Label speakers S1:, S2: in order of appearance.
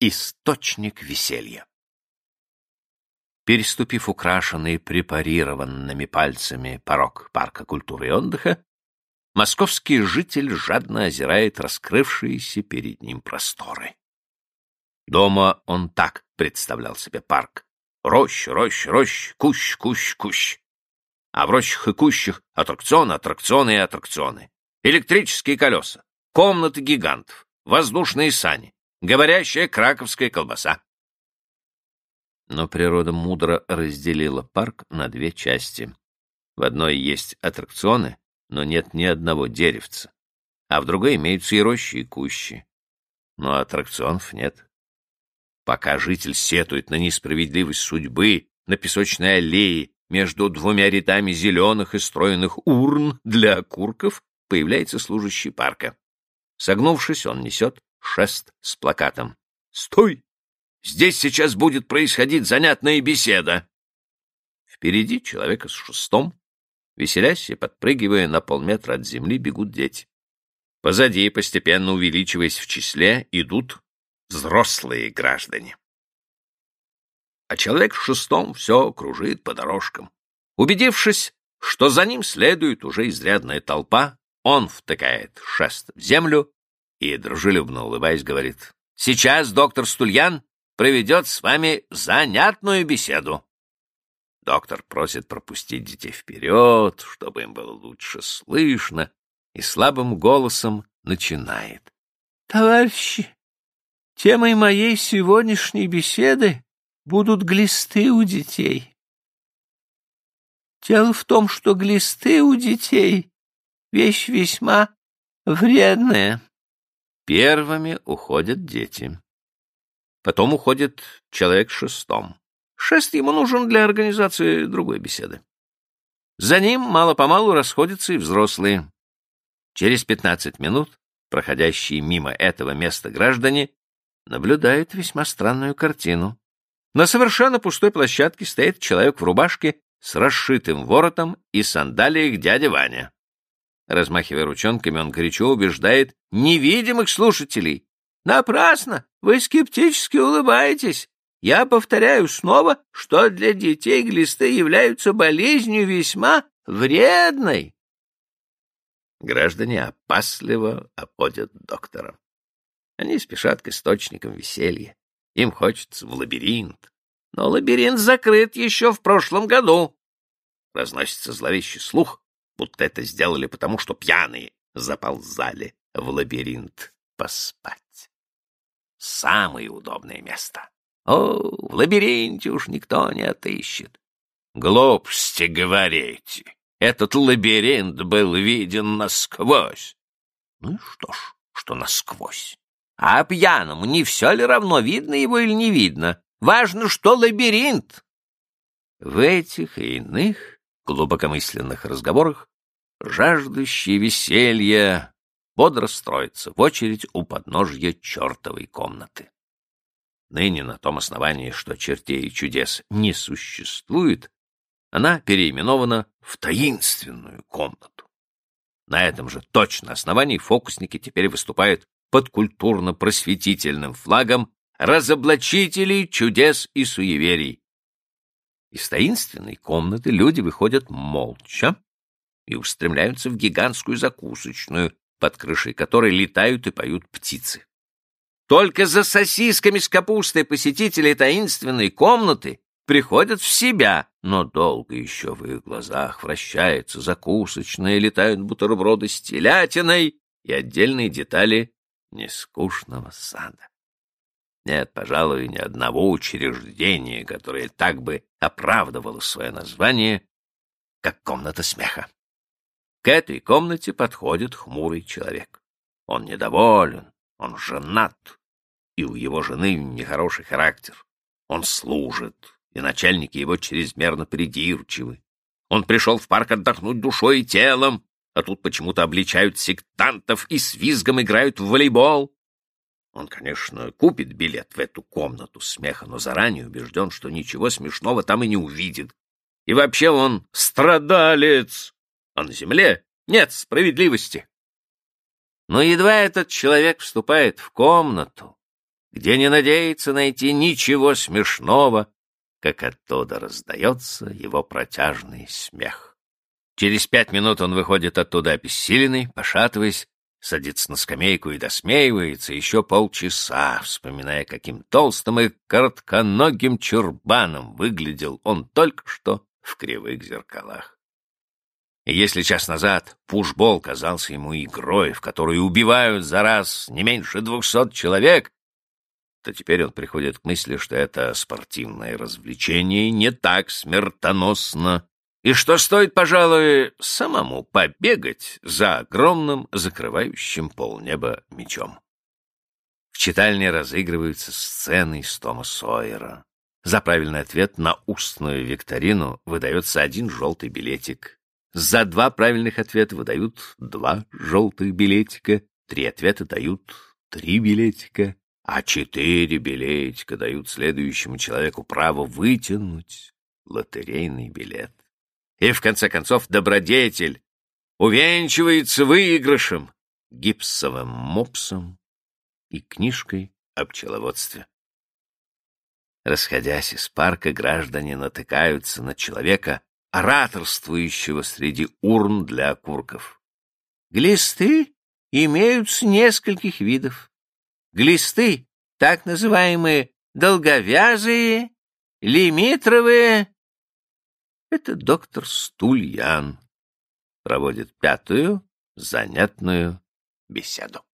S1: источник веселья. Переступив украшенный препарированными пальцами порог парка культуры и отдыха, московский житель жадно озирает раскрывшиеся перед ним просторы. Дома он так представлял себе парк. Рощ, рощ, рощ, кущ, кущ, кущ. А в рощах и кущах аттракционы, аттракционы и аттракционы. Электрические колеса, комнаты гигантов, воздушные сани, говорящая краковская колбаса. Но природа мудро разделила парк на две части. В одной есть аттракционы, но нет ни одного деревца, а в другой имеются и рощи, и кущи. Но аттракционов нет. Пока житель сетует на несправедливость судьбы, на песочной аллее, между двумя рядами зеленых и стройных урн для окурков, появляется служащий парка. Согнувшись, он несет шест с плакатом. «Стой! Здесь сейчас будет происходить занятная беседа!» Впереди человека с шестом, веселясь и подпрыгивая на полметра от земли, бегут дети. Позади, постепенно увеличиваясь в числе, идут взрослые граждане. А человек в шестом все кружит по дорожкам. Убедившись, что за ним следует уже изрядная толпа, он втыкает шест в землю и, дружелюбно улыбаясь, говорит, «Сейчас доктор Стульян проведет с вами занятную беседу». Доктор просит пропустить детей вперед, чтобы им было лучше слышно, и слабым голосом начинает. «Товарищи, Темой моей сегодняшней беседы будут глисты у детей. Дело в том, что глисты у детей — вещь весьма вредная. Первыми уходят дети. Потом уходит человек шестом. Шест ему нужен для организации другой беседы. За ним мало-помалу расходятся и взрослые. Через пятнадцать минут проходящие мимо этого места граждане наблюдает весьма странную картину. На совершенно пустой площадке стоит человек в рубашке с расшитым воротом и сандалиях дядя Ваня. Размахивая ручонками, он горячо убеждает невидимых слушателей. «Напрасно! Вы скептически улыбаетесь. Я повторяю снова, что для детей глисты являются болезнью весьма вредной». Граждане опасливо обходят доктора. Они спешат к источникам веселья. Им хочется в лабиринт. Но лабиринт закрыт еще в прошлом году. Разносится зловещий слух, будто это сделали потому, что пьяные заползали в лабиринт поспать. Самое удобное место. О, в лабиринте уж никто не отыщет. Глупости говорите. Этот лабиринт был виден насквозь. Ну что ж, что насквозь. А пьяному не все ли равно, видно его или не видно? Важно, что лабиринт. В этих и иных глубокомысленных разговорах жаждущие веселья бодро строятся в очередь у подножья чертовой комнаты. Ныне на том основании, что чертей и чудес не существует, она переименована в таинственную комнату. На этом же точно основании фокусники теперь выступают под культурно-просветительным флагом разоблачителей чудес и суеверий. Из таинственной комнаты люди выходят молча и устремляются в гигантскую закусочную, под крышей которой летают и поют птицы. Только за сосисками с капустой посетители таинственной комнаты приходят в себя, но долго еще в их глазах вращается закусочная, летают бутерброды с телятиной и отдельные детали нескучного сада. Нет, пожалуй, ни одного учреждения, которое так бы оправдывало свое название, как комната смеха. К этой комнате подходит хмурый человек. Он недоволен, он женат, и у его жены нехороший характер. Он служит, и начальники его чрезмерно придирчивы. Он пришел в парк отдохнуть душой и телом, а тут почему-то обличают сектантов и с визгом играют в волейбол. Он, конечно, купит билет в эту комнату смеха, но заранее убежден, что ничего смешного там и не увидит. И вообще он страдалец, а на земле нет справедливости. Но едва этот человек вступает в комнату, где не надеется найти ничего смешного, как оттуда раздается его протяжный смех. Через пять минут он выходит оттуда обессиленный, пошатываясь, садится на скамейку и досмеивается еще полчаса, вспоминая, каким толстым и коротконогим чурбаном выглядел он только что в кривых зеркалах. И если час назад пушбол казался ему игрой, в которую убивают за раз не меньше двухсот человек, то теперь он приходит к мысли, что это спортивное развлечение не так смертоносно, и что стоит, пожалуй, самому побегать за огромным закрывающим полнеба мечом. В читальне разыгрываются сцены из Тома Сойера. За правильный ответ на устную викторину выдается один желтый билетик. За два правильных ответа выдают два желтых билетика, три ответа дают три билетика, а четыре билетика дают следующему человеку право вытянуть лотерейный билет. И, в конце концов, добродетель увенчивается выигрышем, гипсовым мопсом и книжкой о пчеловодстве. Расходясь из парка, граждане натыкаются на человека, ораторствующего среди урн для окурков. Глисты имеются нескольких видов. Глисты, так называемые долговязые, лимитровые это доктор Стульян проводит пятую занятную беседу.